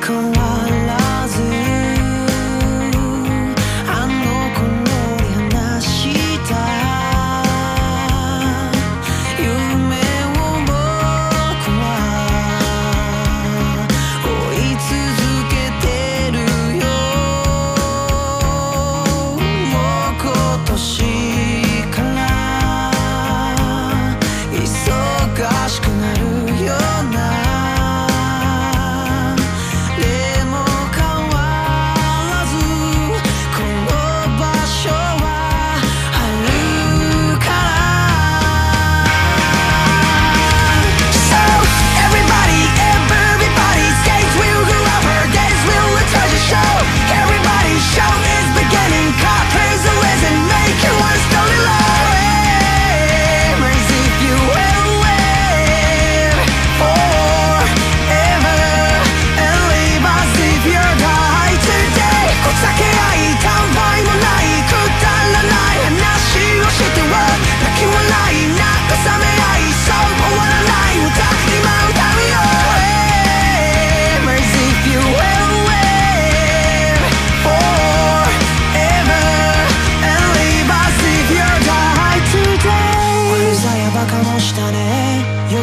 come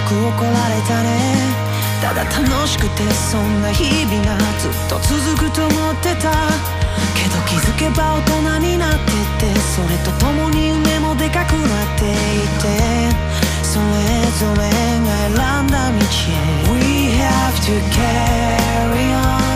く怒られたね。ただ楽しくてそんな日々がずっと続くと思ってた。けど気づけば大人になっててそれと共に夢もでかくなっていて。それぞれが選んだ道へ。We have to carry on